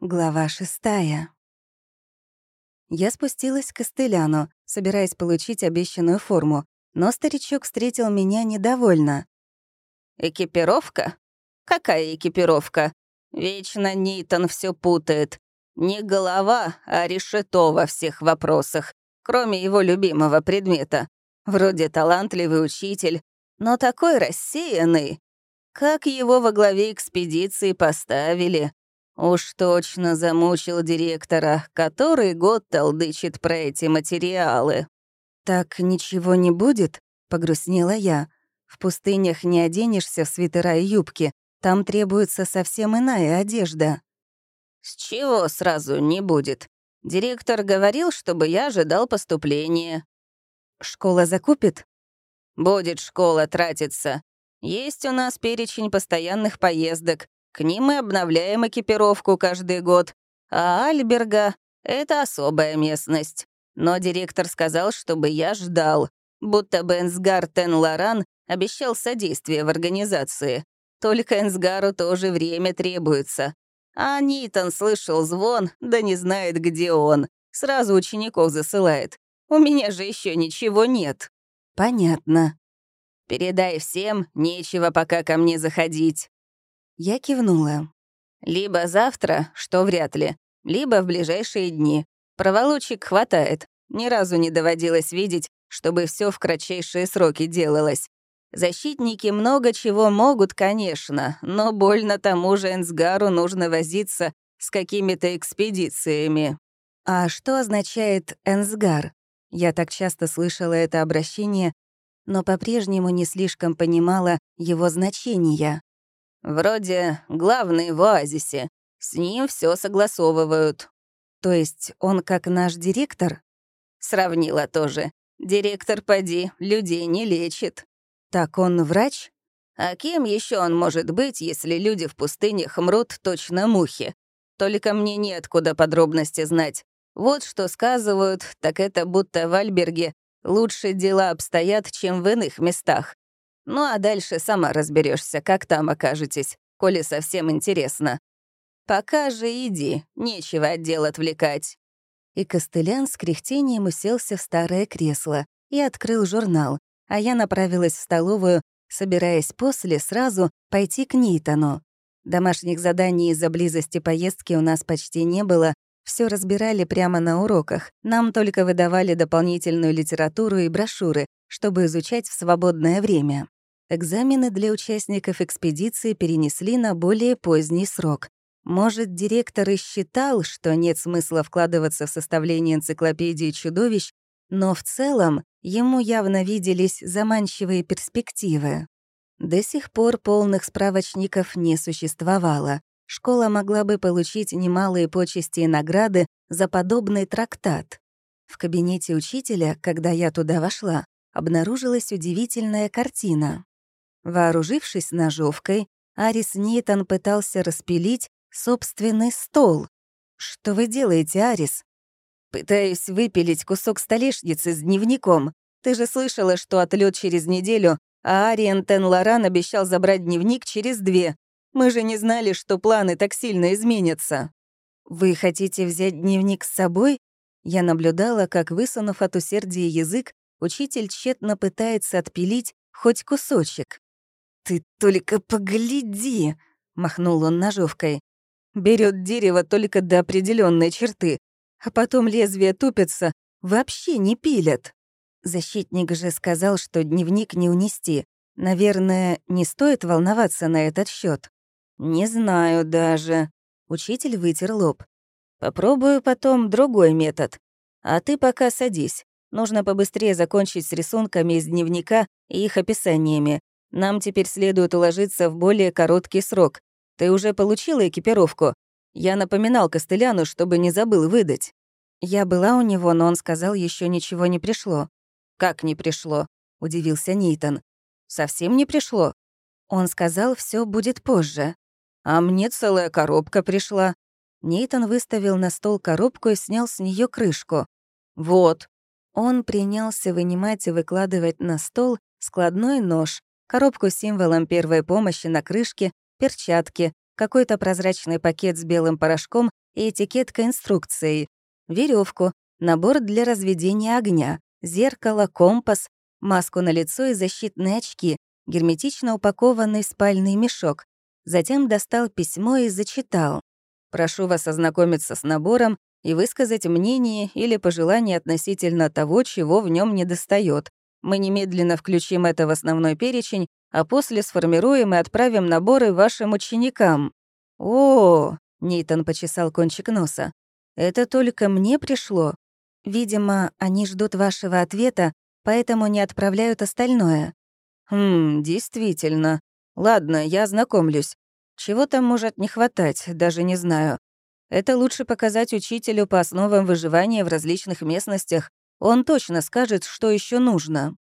Глава шестая. Я спустилась к Костыляну, собираясь получить обещанную форму, но старичок встретил меня недовольно. «Экипировка? Какая экипировка? Вечно Нитон все путает. Не голова, а решето во всех вопросах, кроме его любимого предмета. Вроде талантливый учитель, но такой рассеянный. Как его во главе экспедиции поставили, Уж точно замучил директора, который год толдычит про эти материалы. «Так ничего не будет?» — погрустнела я. «В пустынях не оденешься в свитера и юбки. Там требуется совсем иная одежда». «С чего сразу не будет? Директор говорил, чтобы я ожидал поступления». «Школа закупит?» «Будет школа тратиться. Есть у нас перечень постоянных поездок. К ним мы обновляем экипировку каждый год. А Альберга — это особая местность. Но директор сказал, чтобы я ждал, будто бы Энсгар Тен Лоран обещал содействие в организации. Только Энсгару тоже время требуется. А Нитон слышал звон, да не знает, где он. Сразу учеников засылает. У меня же еще ничего нет. Понятно. Передай всем, нечего пока ко мне заходить. Я кивнула. «Либо завтра, что вряд ли, либо в ближайшие дни. Проволочек хватает. Ни разу не доводилось видеть, чтобы все в кратчайшие сроки делалось. Защитники много чего могут, конечно, но больно тому же Энсгару нужно возиться с какими-то экспедициями». «А что означает «Энсгар»?» Я так часто слышала это обращение, но по-прежнему не слишком понимала его значения. Вроде главный в оазисе. С ним все согласовывают. То есть он как наш директор? Сравнила тоже. Директор, поди, людей не лечит. Так он врач? А кем еще он может быть, если люди в пустынях мрут точно мухи? Только мне неоткуда подробности знать. Вот что сказывают, так это будто в Альберге лучше дела обстоят, чем в иных местах. Ну а дальше сама разберешься, как там окажетесь, коли совсем интересно. Пока же иди, нечего отдел отвлекать». И Костылян с кряхтением уселся в старое кресло и открыл журнал, а я направилась в столовую, собираясь после сразу пойти к Нейтану. Домашних заданий из-за близости поездки у нас почти не было, все разбирали прямо на уроках. Нам только выдавали дополнительную литературу и брошюры, чтобы изучать в свободное время. Экзамены для участников экспедиции перенесли на более поздний срок. Может, директор и считал, что нет смысла вкладываться в составление энциклопедии чудовищ, но в целом ему явно виделись заманчивые перспективы. До сих пор полных справочников не существовало. Школа могла бы получить немалые почести и награды за подобный трактат. В кабинете учителя, когда я туда вошла, обнаружилась удивительная картина. Вооружившись ножовкой, Арис Нейтан пытался распилить собственный стол. «Что вы делаете, Арис?» «Пытаюсь выпилить кусок столешницы с дневником. Ты же слышала, что отлет через неделю, а Ариен Тен Лоран обещал забрать дневник через две. Мы же не знали, что планы так сильно изменятся». «Вы хотите взять дневник с собой?» Я наблюдала, как, высунув от усердия язык, учитель тщетно пытается отпилить хоть кусочек. «Ты только погляди!» — махнул он ножовкой. Берет дерево только до определенной черты, а потом лезвие тупится, вообще не пилят. Защитник же сказал, что дневник не унести. Наверное, не стоит волноваться на этот счет. Не знаю даже. Учитель вытер лоб. Попробую потом другой метод. А ты пока садись. Нужно побыстрее закончить с рисунками из дневника и их описаниями. Нам теперь следует уложиться в более короткий срок. Ты уже получила экипировку? Я напоминал Костыляну, чтобы не забыл выдать. Я была у него, но он сказал, еще ничего не пришло. Как не пришло? удивился Нейтон. Совсем не пришло. Он сказал, все будет позже. А мне целая коробка пришла. Нейтон выставил на стол коробку и снял с нее крышку. Вот. Он принялся вынимать и выкладывать на стол складной нож, коробку с символом первой помощи на крышке, перчатки, какой-то прозрачный пакет с белым порошком и этикетка инструкцией, веревку, набор для разведения огня, зеркало, компас, маску на лицо и защитные очки, герметично упакованный спальный мешок. Затем достал письмо и зачитал. «Прошу вас ознакомиться с набором и высказать мнение или пожелание относительно того, чего в нем недостает. Мы немедленно включим это в основной перечень, а после сформируем и отправим наборы вашим ученикам». «О!» — Нейтан почесал кончик носа. «Это только мне пришло. Видимо, они ждут вашего ответа, поэтому не отправляют остальное». «Хм, действительно. Ладно, я ознакомлюсь. Чего там может не хватать, даже не знаю. Это лучше показать учителю по основам выживания в различных местностях. Он точно скажет, что еще нужно».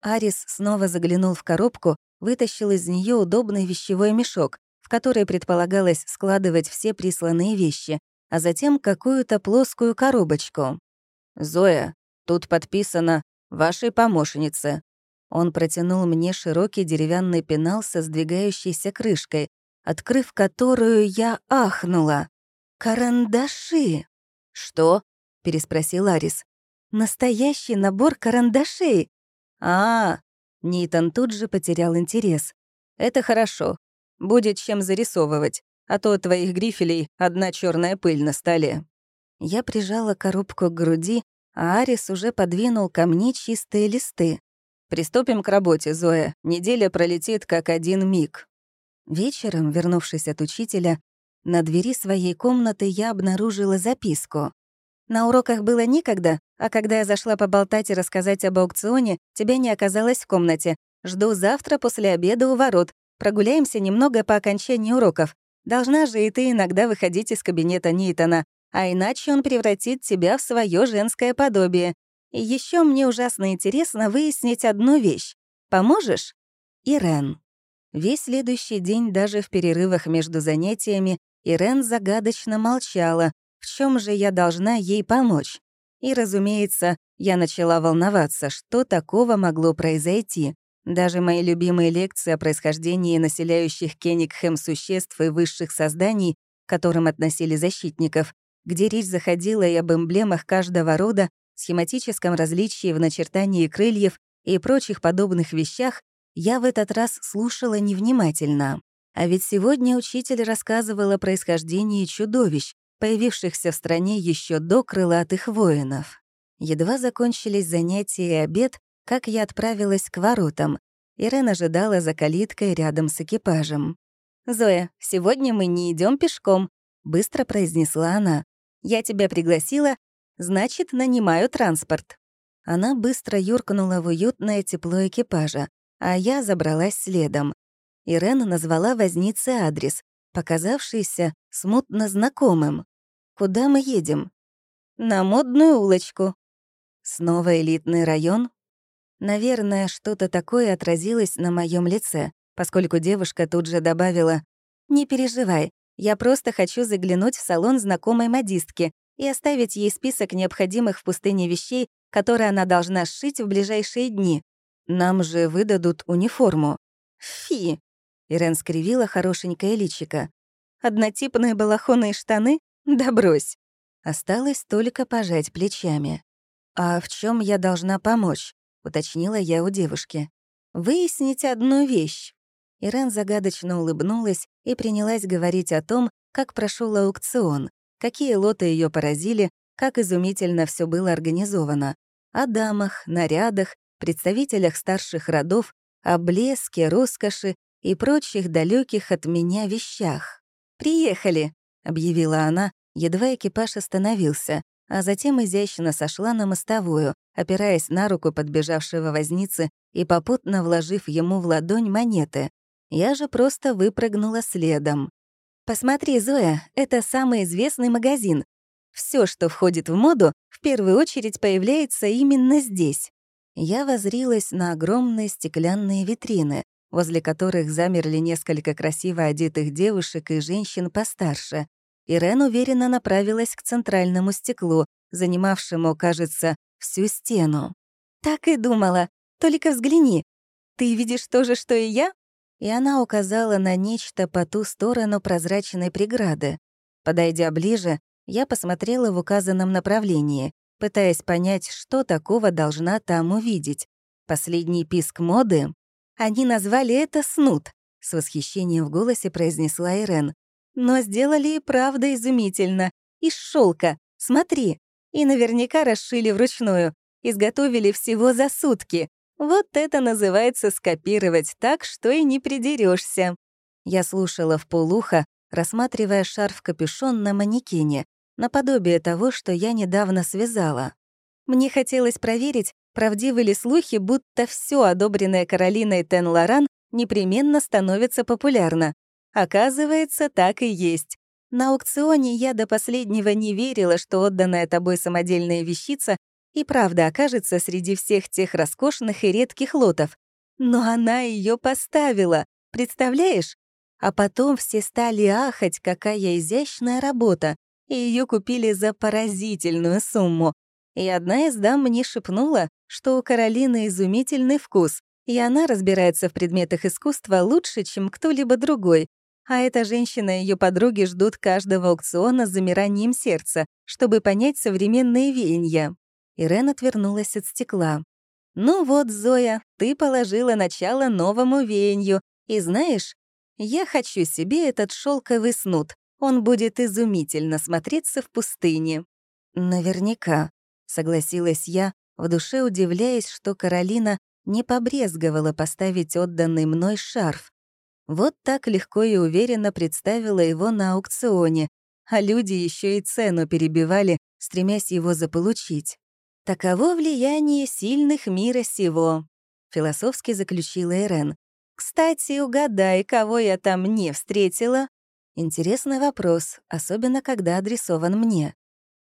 Арис снова заглянул в коробку, вытащил из нее удобный вещевой мешок, в который предполагалось складывать все присланные вещи, а затем какую-то плоскую коробочку. «Зоя, тут подписано «Вашей помощнице». Он протянул мне широкий деревянный пенал со сдвигающейся крышкой, открыв которую я ахнула. «Карандаши!» «Что?» — переспросил Арис. «Настоящий набор карандашей!» «А, -а, -а Нитон тут же потерял интерес. «Это хорошо. Будет чем зарисовывать, а то твоих грифелей одна черная пыль на столе». Я прижала коробку к груди, а Арис уже подвинул ко мне чистые листы. «Приступим к работе, Зоя. Неделя пролетит как один миг». Вечером, вернувшись от учителя, на двери своей комнаты я обнаружила записку. «На уроках было никогда, а когда я зашла поболтать и рассказать об аукционе, тебя не оказалось в комнате. Жду завтра после обеда у ворот. Прогуляемся немного по окончании уроков. Должна же и ты иногда выходить из кабинета Нейтана, а иначе он превратит тебя в свое женское подобие. И еще мне ужасно интересно выяснить одну вещь. Поможешь? Ирен. Весь следующий день, даже в перерывах между занятиями, Ирен загадочно молчала, в чем же я должна ей помочь. И, разумеется, я начала волноваться, что такого могло произойти. Даже мои любимые лекции о происхождении населяющих Кенигхэм существ и высших созданий, к которым относили защитников, где речь заходила и об эмблемах каждого рода, схематическом различии в начертании крыльев и прочих подобных вещах, я в этот раз слушала невнимательно. А ведь сегодня учитель рассказывал о происхождении чудовищ, появившихся в стране еще до крылатых воинов. Едва закончились занятия и обед, как я отправилась к воротам. Ирен ожидала за калиткой рядом с экипажем. «Зоя, сегодня мы не идем пешком», — быстро произнесла она. «Я тебя пригласила, значит, нанимаю транспорт». Она быстро юркнула в уютное тепло экипажа, а я забралась следом. Ирен назвала вознице адрес, показавшийся смутно знакомым. «Куда мы едем?» «На модную улочку». Снова элитный район? Наверное, что-то такое отразилось на моем лице, поскольку девушка тут же добавила «Не переживай, я просто хочу заглянуть в салон знакомой модистки и оставить ей список необходимых в пустыне вещей, которые она должна сшить в ближайшие дни. Нам же выдадут униформу». «Фи!» Ирен скривила хорошенькое личико. «Однотипные балахоны и штаны? Да брось!» Осталось только пожать плечами. «А в чем я должна помочь?» — уточнила я у девушки. «Выяснить одну вещь». Ирен загадочно улыбнулась и принялась говорить о том, как прошел аукцион, какие лоты ее поразили, как изумительно все было организовано. О дамах, нарядах, представителях старших родов, о блеске, роскоши и прочих далеких от меня вещах. «Приехали», — объявила она, едва экипаж остановился, а затем изящно сошла на мостовую, опираясь на руку подбежавшего возницы и попутно вложив ему в ладонь монеты. Я же просто выпрыгнула следом. «Посмотри, Зоя, это самый известный магазин. Все, что входит в моду, в первую очередь появляется именно здесь». Я возрилась на огромные стеклянные витрины, возле которых замерли несколько красиво одетых девушек и женщин постарше. Ирен уверенно направилась к центральному стеклу, занимавшему, кажется, всю стену. «Так и думала. Только взгляни. Ты видишь то же, что и я?» И она указала на нечто по ту сторону прозрачной преграды. Подойдя ближе, Я посмотрела в указанном направлении, пытаясь понять, что такого должна там увидеть. Последний писк моды? Они назвали это «снуд», — с восхищением в голосе произнесла Ирен. Но сделали и правда изумительно. Из шелка. Смотри. И наверняка расшили вручную. Изготовили всего за сутки. Вот это называется скопировать так, что и не придерешься. Я слушала в полуха, рассматривая шарф-капюшон на манекене, наподобие того, что я недавно связала. Мне хотелось проверить, правдивы ли слухи, будто все одобренное Каролиной Тен-Лоран непременно становится популярно. Оказывается, так и есть. На аукционе я до последнего не верила, что отданная тобой самодельная вещица и правда окажется среди всех тех роскошных и редких лотов. Но она ее поставила, представляешь? А потом все стали ахать, какая изящная работа, и ее купили за поразительную сумму. И одна из дам мне шепнула, что у Каролины изумительный вкус, и она разбирается в предметах искусства лучше, чем кто-либо другой. А эта женщина и ее подруги ждут каждого аукциона с замиранием сердца, чтобы понять современные веяния. Ирен отвернулась от стекла. «Ну вот, Зоя, ты положила начало новому веянию, и знаешь, я хочу себе этот шелковый снуд. Он будет изумительно смотреться в пустыне». «Наверняка», — согласилась я, в душе удивляясь, что Каролина не побрезговала поставить отданный мной шарф. Вот так легко и уверенно представила его на аукционе, а люди еще и цену перебивали, стремясь его заполучить. «Таково влияние сильных мира сего», — философски заключила Эрен. «Кстати, угадай, кого я там не встретила?» Интересный вопрос, особенно когда адресован мне.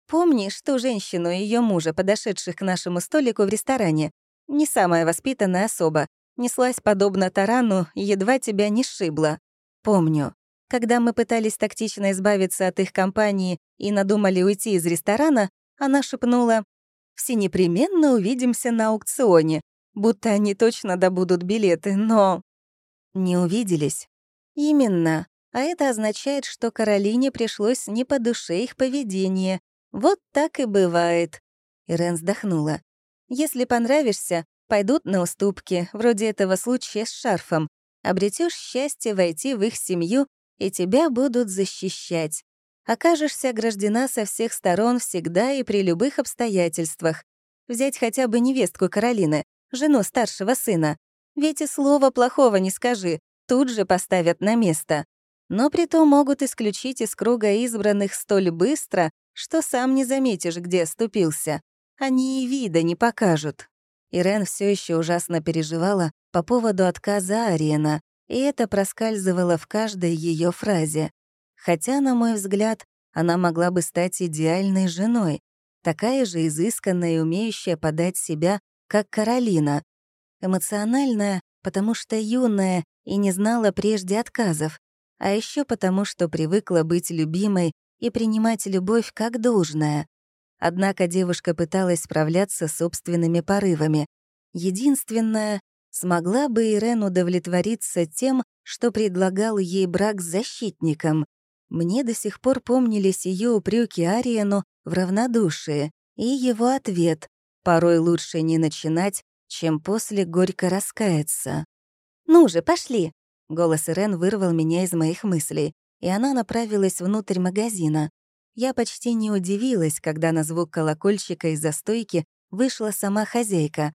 Помнишь ту женщину и ее мужа, подошедших к нашему столику в ресторане? Не самая воспитанная особа. Неслась подобно тарану едва тебя не сшибла. Помню. Когда мы пытались тактично избавиться от их компании и надумали уйти из ресторана, она шепнула все непременно увидимся на аукционе, будто они точно добудут билеты, но... Не увиделись. Именно. А это означает, что Каролине пришлось не по душе их поведение. Вот так и бывает. Ирен вздохнула. Если понравишься, пойдут на уступки, вроде этого случая с шарфом. Обретешь счастье войти в их семью, и тебя будут защищать окажешься ограждена со всех сторон всегда и при любых обстоятельствах. Взять хотя бы невестку Каролины, жену старшего сына. Ведь и слова плохого не скажи, тут же поставят на место. Но притом могут исключить из круга избранных столь быстро, что сам не заметишь, где оступился. Они и вида не покажут. Ирен все еще ужасно переживала по поводу отказа Ариена, и это проскальзывало в каждой ее фразе. Хотя, на мой взгляд, она могла бы стать идеальной женой, такая же изысканная и умеющая подать себя, как Каролина. Эмоциональная, потому что юная и не знала прежде отказов, а еще потому, что привыкла быть любимой и принимать любовь как должное. Однако девушка пыталась справляться с собственными порывами. Единственное, смогла бы Ирен удовлетвориться тем, что предлагал ей брак с защитником. Мне до сих пор помнились ее упреки Ариену в равнодушии и его ответ «порой лучше не начинать, чем после горько раскаяться». «Ну же, пошли!» Голос Ирен вырвал меня из моих мыслей, и она направилась внутрь магазина. Я почти не удивилась, когда на звук колокольчика из-за стойки вышла сама хозяйка,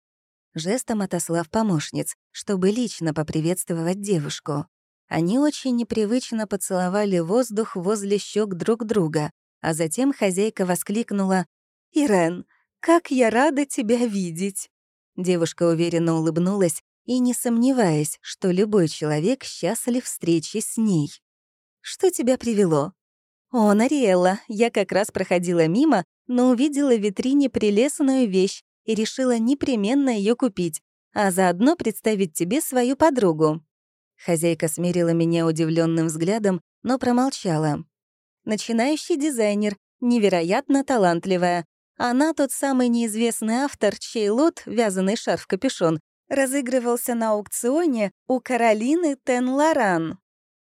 жестом отослав помощниц, чтобы лично поприветствовать девушку. Они очень непривычно поцеловали воздух возле щек друг друга, а затем хозяйка воскликнула «Ирен, как я рада тебя видеть!» Девушка уверенно улыбнулась и не сомневаясь, что любой человек счастлив встречи с ней. «Что тебя привело?» «О, Нариэлла, я как раз проходила мимо, но увидела в витрине прелестную вещь и решила непременно ее купить, а заодно представить тебе свою подругу». Хозяйка смирила меня удивленным взглядом, но промолчала. Начинающий дизайнер, невероятно талантливая. Она тот самый неизвестный автор, чей лот, вязаный шарф-капюшон, разыгрывался на аукционе у Каролины Тен-Лоран.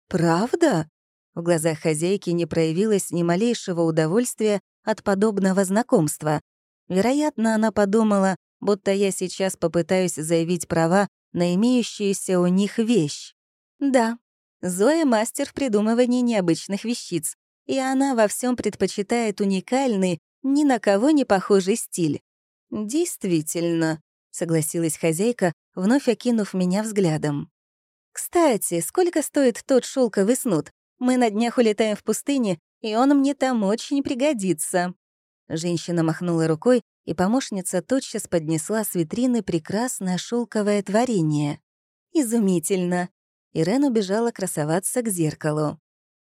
«Правда?» В глазах хозяйки не проявилось ни малейшего удовольствия от подобного знакомства. Вероятно, она подумала, будто я сейчас попытаюсь заявить права на имеющуюся у них вещь. Да, Зоя — мастер в придумывании необычных вещиц, и она во всем предпочитает уникальный, ни на кого не похожий стиль. «Действительно», — согласилась хозяйка, вновь окинув меня взглядом. «Кстати, сколько стоит тот шелковый снуд? Мы на днях улетаем в пустыне, и он мне там очень пригодится». Женщина махнула рукой, и помощница тотчас поднесла с витрины прекрасное шелковое творение. «Изумительно!» Ирен убежала красоваться к зеркалу.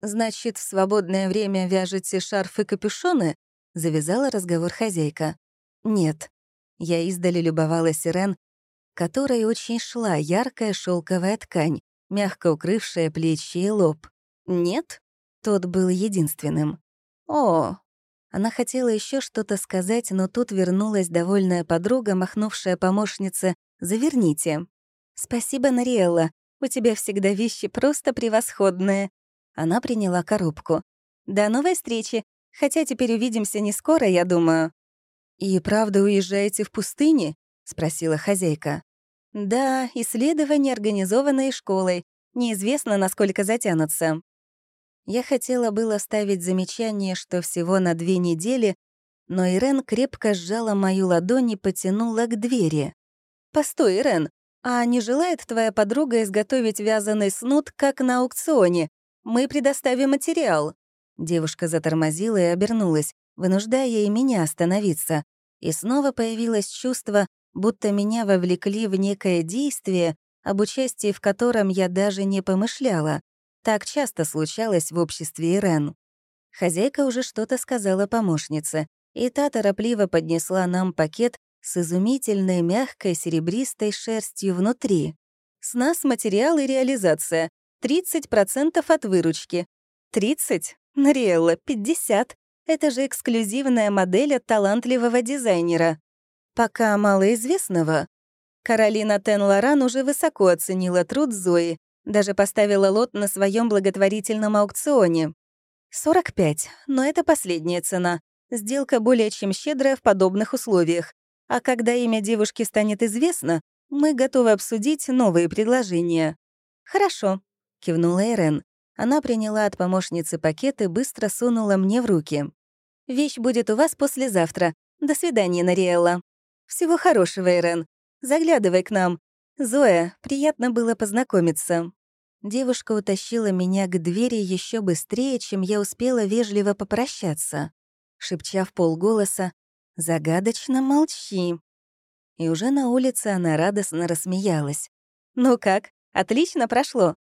«Значит, в свободное время вяжете шарфы и капюшоны?» — завязала разговор хозяйка. «Нет». Я издали любовалась Ирен, которой очень шла яркая шелковая ткань, мягко укрывшая плечи и лоб. «Нет?» Тот был единственным. «О!» Она хотела еще что-то сказать, но тут вернулась довольная подруга, махнувшая помощнице «Заверните». «Спасибо, Нариэлла. У тебя всегда вещи просто превосходные». Она приняла коробку. «До новой встречи. Хотя теперь увидимся не скоро, я думаю». «И правда уезжаете в пустыне?» — спросила хозяйка. «Да, исследования, организованные школой. Неизвестно, насколько затянутся». Я хотела было ставить замечание, что всего на две недели, но Ирен крепко сжала мою ладонь и потянула к двери. «Постой, Ирен, а не желает твоя подруга изготовить вязаный снуд, как на аукционе? Мы предоставим материал». Девушка затормозила и обернулась, вынуждая и меня остановиться. И снова появилось чувство, будто меня вовлекли в некое действие, об участии в котором я даже не помышляла. Так часто случалось в обществе Ирен. Хозяйка уже что-то сказала помощнице, и та торопливо поднесла нам пакет с изумительной мягкой серебристой шерстью внутри. С нас материал и реализация. 30% от выручки. 30? Нариэлла, 50. Это же эксклюзивная модель от талантливого дизайнера. Пока малоизвестного. Каролина Тен-Лоран уже высоко оценила труд Зои, даже поставила лот на своем благотворительном аукционе. 45, но это последняя цена. Сделка более чем щедрая в подобных условиях. А когда имя девушки станет известно, мы готовы обсудить новые предложения. «Хорошо», — кивнула Эрен. Она приняла от помощницы пакет и быстро сунула мне в руки. «Вещь будет у вас послезавтра. До свидания, Нариэлла». «Всего хорошего, Эрен. Заглядывай к нам. Зоя, приятно было познакомиться». Девушка утащила меня к двери еще быстрее, чем я успела вежливо попрощаться, шепча в полголоса «Загадочно молчи». И уже на улице она радостно рассмеялась. «Ну как, отлично прошло?»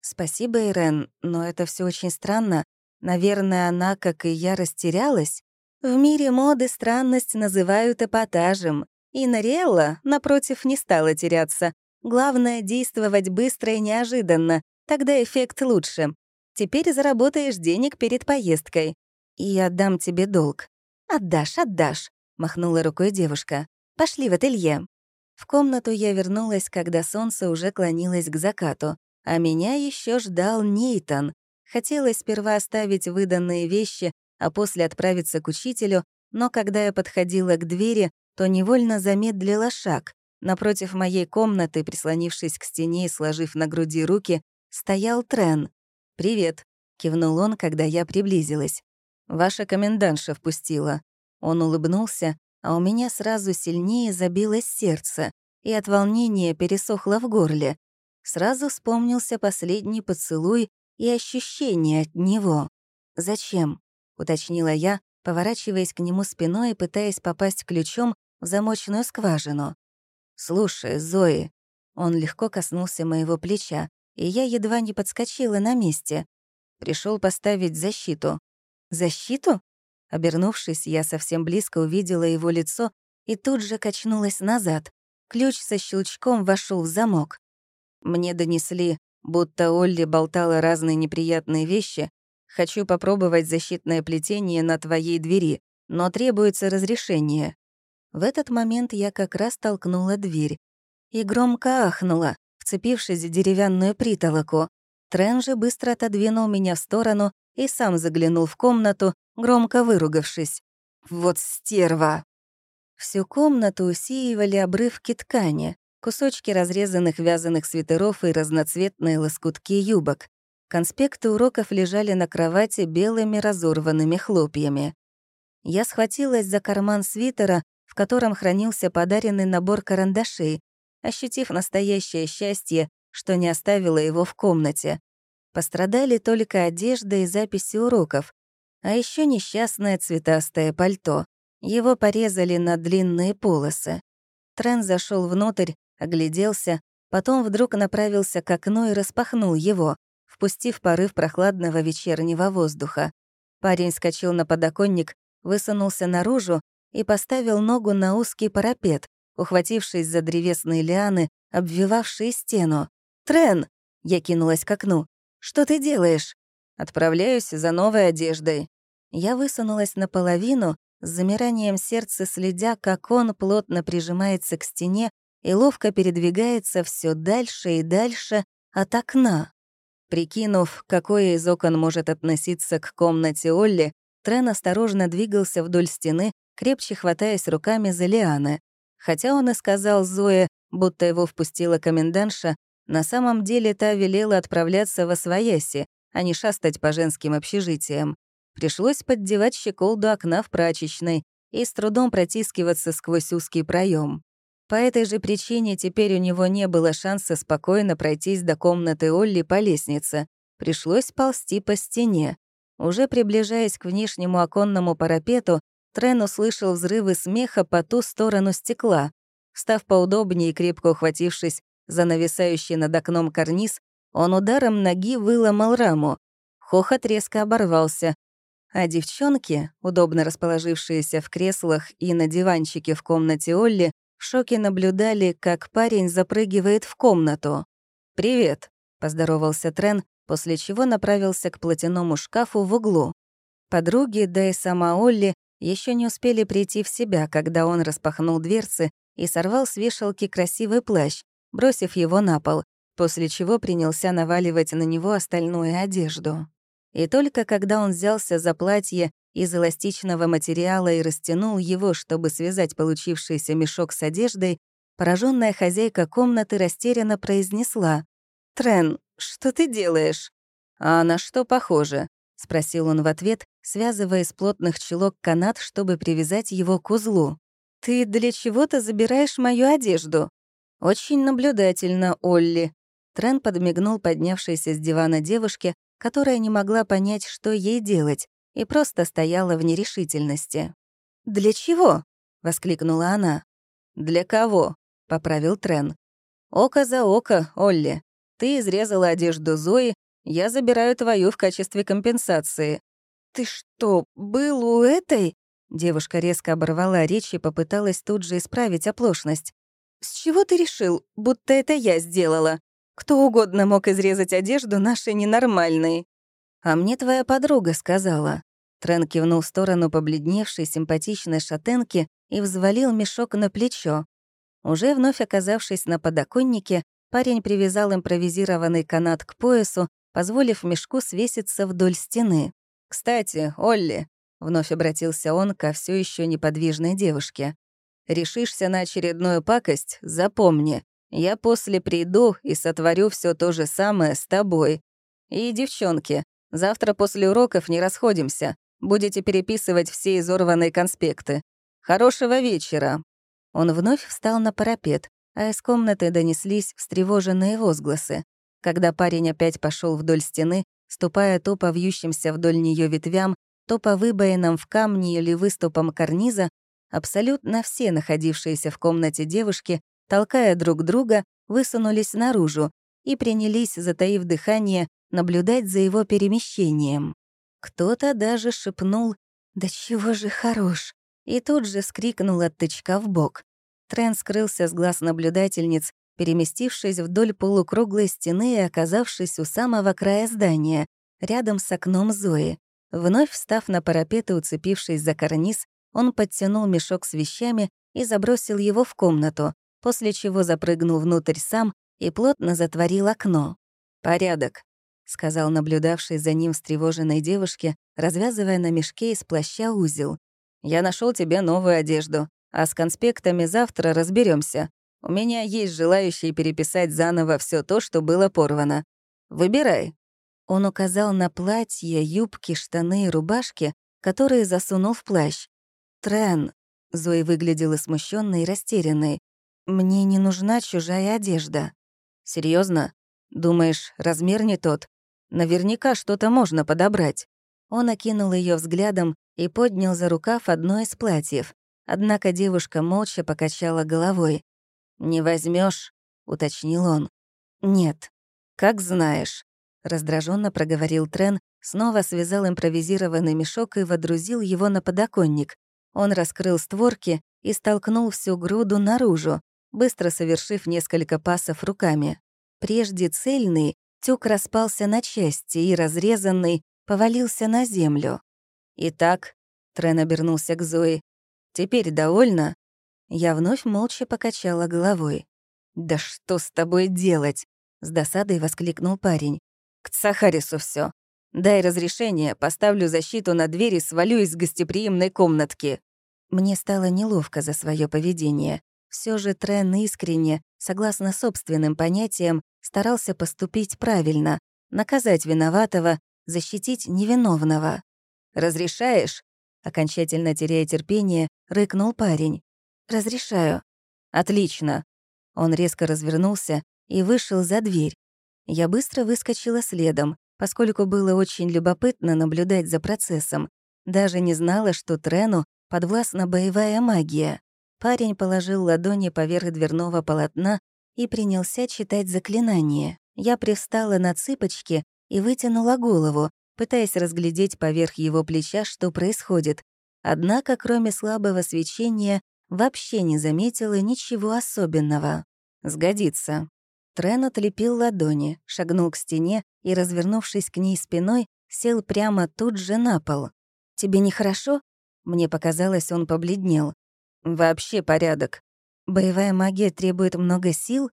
«Спасибо, Ирен, но это все очень странно. Наверное, она, как и я, растерялась. В мире моды странность называют эпатажем. И Нариэлла, напротив, не стала теряться. Главное — действовать быстро и неожиданно, Тогда эффект лучше. Теперь заработаешь денег перед поездкой. И отдам тебе долг. Отдашь, отдашь, махнула рукой девушка. Пошли в ателье. В комнату я вернулась, когда солнце уже клонилось к закату, а меня еще ждал Нейтан. Хотелось сперва оставить выданные вещи, а после отправиться к учителю, но когда я подходила к двери, то невольно замедлила шаг. Напротив моей комнаты, прислонившись к стене и сложив на груди руки, стоял Трен. «Привет», — кивнул он, когда я приблизилась. «Ваша комендантша впустила». Он улыбнулся, а у меня сразу сильнее забилось сердце, и от волнения пересохло в горле. Сразу вспомнился последний поцелуй и ощущение от него. «Зачем?» — уточнила я, поворачиваясь к нему спиной и пытаясь попасть ключом в замочную скважину. «Слушай, Зои...» Он легко коснулся моего плеча, и я едва не подскочила на месте. Пришел поставить защиту. «Защиту?» Обернувшись, я совсем близко увидела его лицо и тут же качнулась назад. Ключ со щелчком вошел в замок. Мне донесли, будто Олли болтала разные неприятные вещи. Хочу попробовать защитное плетение на твоей двери, но требуется разрешение. В этот момент я как раз толкнула дверь и громко ахнула вцепившись в деревянную притолоку. Трен же быстро отодвинул меня в сторону и сам заглянул в комнату, громко выругавшись. «Вот стерва!» Всю комнату усеивали обрывки ткани, кусочки разрезанных вязаных свитеров и разноцветные лоскутки юбок. Конспекты уроков лежали на кровати белыми разорванными хлопьями. Я схватилась за карман свитера, в котором хранился подаренный набор карандашей, ощутив настоящее счастье, что не оставила его в комнате. Пострадали только одежда и записи уроков, а еще несчастное цветастое пальто. Его порезали на длинные полосы. Трен зашел внутрь, огляделся, потом вдруг направился к окну и распахнул его, впустив порыв прохладного вечернего воздуха. Парень скочил на подоконник, высунулся наружу и поставил ногу на узкий парапет, ухватившись за древесные лианы, обвивавшие стену. «Трен!» — я кинулась к окну. «Что ты делаешь?» «Отправляюсь за новой одеждой». Я высунулась наполовину, с замиранием сердца следя, как он плотно прижимается к стене и ловко передвигается все дальше и дальше от окна. Прикинув, какое из окон может относиться к комнате Олли, Трен осторожно двигался вдоль стены, крепче хватаясь руками за лианы. Хотя он и сказал Зое, будто его впустила комендантша, на самом деле та велела отправляться во свояси, а не шастать по женским общежитиям. Пришлось поддевать щеколду окна в прачечной и с трудом протискиваться сквозь узкий проем. По этой же причине теперь у него не было шанса спокойно пройтись до комнаты Олли по лестнице. Пришлось ползти по стене. Уже приближаясь к внешнему оконному парапету, Трен услышал взрывы смеха по ту сторону стекла. Став поудобнее и крепко ухватившись за нависающий над окном карниз, он ударом ноги выломал раму. Хохот резко оборвался, а девчонки, удобно расположившиеся в креслах и на диванчике в комнате Олли, в шоке наблюдали, как парень запрыгивает в комнату. «Привет», — поздоровался Трен, после чего направился к платяному шкафу в углу. Подруги, да и сама Олли, еще не успели прийти в себя, когда он распахнул дверцы и сорвал с вешалки красивый плащ, бросив его на пол, после чего принялся наваливать на него остальную одежду. И только когда он взялся за платье из эластичного материала и растянул его, чтобы связать получившийся мешок с одеждой, пораженная хозяйка комнаты растерянно произнесла. «Трен, что ты делаешь?» «А на что похоже?» — спросил он в ответ, связывая из плотных чулок канат, чтобы привязать его к узлу. «Ты для чего-то забираешь мою одежду?» «Очень наблюдательно, Олли». Трен подмигнул поднявшейся с дивана девушке, которая не могла понять, что ей делать, и просто стояла в нерешительности. «Для чего?» — воскликнула она. «Для кого?» — поправил Трен. «Око за око, Олли. Ты изрезала одежду Зои, я забираю твою в качестве компенсации». «Ты что, был у этой?» Девушка резко оборвала речь и попыталась тут же исправить оплошность. «С чего ты решил, будто это я сделала? Кто угодно мог изрезать одежду нашей ненормальной». «А мне твоя подруга сказала». Трен кивнул в сторону побледневшей симпатичной шатенки и взвалил мешок на плечо. Уже вновь оказавшись на подоконнике, парень привязал импровизированный канат к поясу, позволив мешку свеситься вдоль стены. «Кстати, Олли», — вновь обратился он ко все еще неподвижной девушке, «решишься на очередную пакость, запомни, я после приду и сотворю все то же самое с тобой. И, девчонки, завтра после уроков не расходимся. Будете переписывать все изорванные конспекты. Хорошего вечера». Он вновь встал на парапет, а из комнаты донеслись встревоженные возгласы. Когда парень опять пошел вдоль стены, ступая то по вьющимся вдоль нее ветвям, то по выбоинам в камне или выступам карниза, абсолютно все находившиеся в комнате девушки толкая друг друга, высунулись наружу и принялись, затаив дыхание, наблюдать за его перемещением. Кто-то даже шепнул «Да чего же хорош!» и тут же скрикнул от тычка в бок. Трен скрылся с глаз наблюдательниц, переместившись вдоль полукруглой стены и оказавшись у самого края здания, рядом с окном Зои. Вновь встав на парапет и уцепившись за карниз, он подтянул мешок с вещами и забросил его в комнату, после чего запрыгнул внутрь сам и плотно затворил окно. «Порядок», — сказал наблюдавший за ним встревоженной девушке, развязывая на мешке из плаща узел. «Я нашел тебе новую одежду, а с конспектами завтра разберемся. У меня есть желающие переписать заново все то, что было порвано. Выбирай». Он указал на платье, юбки, штаны и рубашки, которые засунул в плащ. «Трен», — Зои выглядела смущенной и растерянной, «мне не нужна чужая одежда». Серьезно? Думаешь, размер не тот? Наверняка что-то можно подобрать». Он окинул ее взглядом и поднял за рукав одно из платьев. Однако девушка молча покачала головой. «Не возьмешь, уточнил он. «Нет». «Как знаешь», — раздраженно проговорил Трен, снова связал импровизированный мешок и водрузил его на подоконник. Он раскрыл створки и столкнул всю груду наружу, быстро совершив несколько пасов руками. Прежде цельный, тюк распался на части и, разрезанный, повалился на землю. «Итак», — Трен обернулся к Зои, — «теперь довольна?» Я вновь молча покачала головой. «Да что с тобой делать?» — с досадой воскликнул парень. «К Цахарису все. Дай разрешение, поставлю защиту на двери, свалю из гостеприимной комнатки». Мне стало неловко за свое поведение. Все же Трен искренне, согласно собственным понятиям, старался поступить правильно, наказать виноватого, защитить невиновного. «Разрешаешь?» Окончательно теряя терпение, рыкнул парень. «Разрешаю». «Отлично». Он резко развернулся и вышел за дверь. Я быстро выскочила следом, поскольку было очень любопытно наблюдать за процессом. Даже не знала, что Трену подвластна боевая магия. Парень положил ладони поверх дверного полотна и принялся читать заклинание. Я привстала на цыпочки и вытянула голову, пытаясь разглядеть поверх его плеча, что происходит. Однако, кроме слабого свечения, вообще не заметила ничего особенного. «Сгодится». Трен отлепил ладони, шагнул к стене и, развернувшись к ней спиной, сел прямо тут же на пол. «Тебе нехорошо?» Мне показалось, он побледнел. Вообще порядок. Боевая магия требует много сил?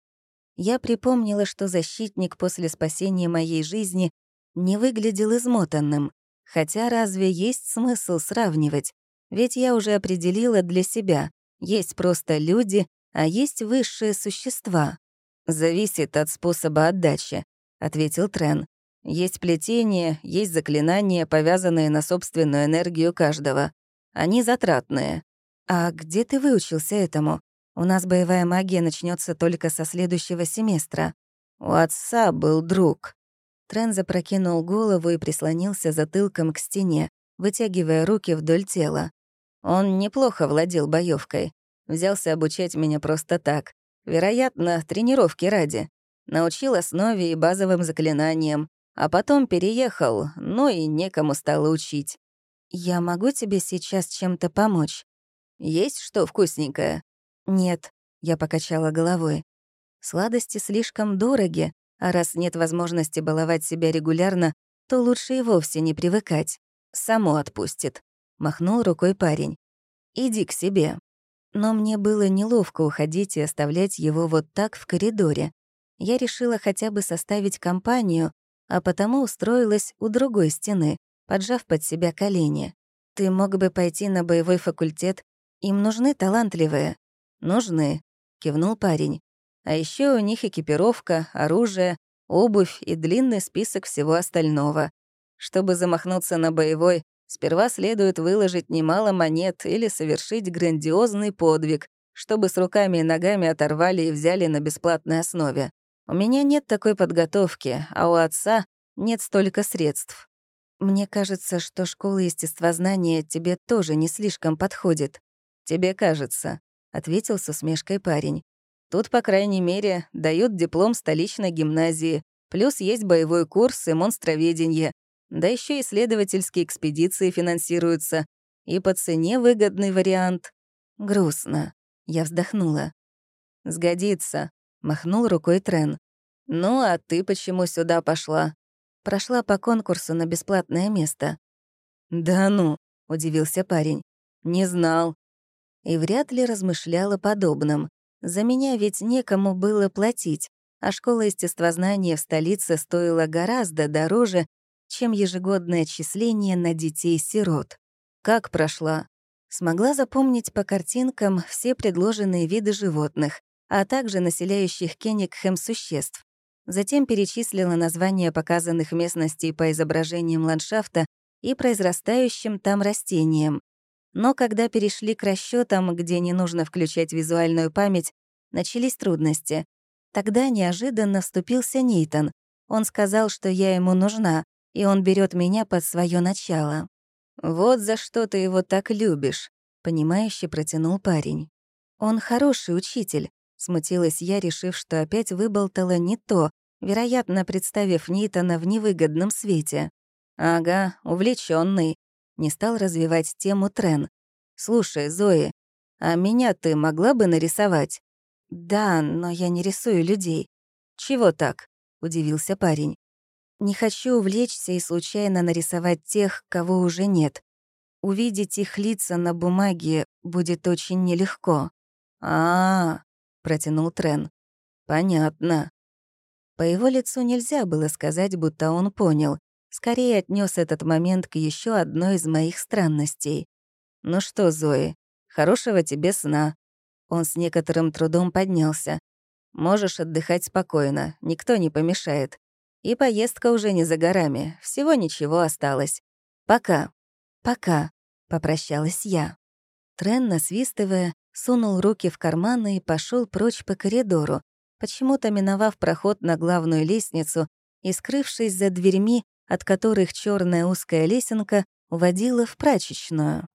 Я припомнила, что защитник после спасения моей жизни не выглядел измотанным. Хотя разве есть смысл сравнивать? Ведь я уже определила для себя. Есть просто люди, а есть высшие существа. «Зависит от способа отдачи», — ответил Трен. «Есть плетение, есть заклинания, повязанные на собственную энергию каждого. Они затратные. «А где ты выучился этому? У нас боевая магия начнется только со следующего семестра. У отца был друг». Трен запрокинул голову и прислонился затылком к стене, вытягивая руки вдоль тела. Он неплохо владел боевкой. Взялся обучать меня просто так. Вероятно, тренировки ради. Научил основе и базовым заклинаниям, а потом переехал, но и некому стало учить. «Я могу тебе сейчас чем-то помочь?» Есть что вкусненькое?» «Нет», — я покачала головой. «Сладости слишком дороги, а раз нет возможности баловать себя регулярно, то лучше и вовсе не привыкать. Само отпустит», — махнул рукой парень. «Иди к себе». Но мне было неловко уходить и оставлять его вот так в коридоре. Я решила хотя бы составить компанию, а потому устроилась у другой стены, поджав под себя колени. «Ты мог бы пойти на боевой факультет им нужны талантливые. Нужны, кивнул парень. А еще у них экипировка, оружие, обувь и длинный список всего остального. Чтобы замахнуться на боевой, сперва следует выложить немало монет или совершить грандиозный подвиг, чтобы с руками и ногами оторвали и взяли на бесплатной основе. У меня нет такой подготовки, а у отца нет столько средств. Мне кажется, что школа естествознания тебе тоже не слишком подходит. «Тебе кажется», — ответил с усмешкой парень. «Тут, по крайней мере, дают диплом столичной гимназии, плюс есть боевой курс и монстроведение, да еще исследовательские экспедиции финансируются. И по цене выгодный вариант. Грустно. Я вздохнула. «Сгодится», — махнул рукой Трен. «Ну, а ты почему сюда пошла?» Прошла по конкурсу на бесплатное место. «Да ну», — удивился парень. «Не знал и вряд ли размышляла подобным. За меня ведь некому было платить, а школа естествознания в столице стоила гораздо дороже, чем ежегодное отчисление на детей-сирот. Как прошла? Смогла запомнить по картинкам все предложенные виды животных, а также населяющих Кенигхэм существ. Затем перечислила названия показанных местностей по изображениям ландшафта и произрастающим там растениям. Но когда перешли к расчетам, где не нужно включать визуальную память, начались трудности. Тогда неожиданно вступился Нейтон. Он сказал, что я ему нужна, и он берет меня под свое начало. «Вот за что ты его так любишь», — понимающе протянул парень. «Он хороший учитель», — смутилась я, решив, что опять выболтала не то, вероятно, представив Нейтона в невыгодном свете. «Ага, увлеченный. не стал развивать тему Трен. «Слушай, Зои, а меня ты могла бы нарисовать?» «Да, но я не рисую людей». «Чего так?» — удивился парень. «Не хочу увлечься и случайно нарисовать тех, кого уже нет. Увидеть их лица на бумаге будет очень нелегко». «А-а-а», протянул Трен. «Понятно». По его лицу нельзя было сказать, будто он понял. Скорее отнес этот момент к еще одной из моих странностей. «Ну что, Зои, хорошего тебе сна. Он с некоторым трудом поднялся. «Можешь отдыхать спокойно, никто не помешает. И поездка уже не за горами, всего ничего осталось. Пока». «Пока», — попрощалась я. Трен, насвистывая, сунул руки в карманы и пошел прочь по коридору, почему-то миновав проход на главную лестницу и скрывшись за дверьми, от которых черная узкая лесенка уводила в прачечную.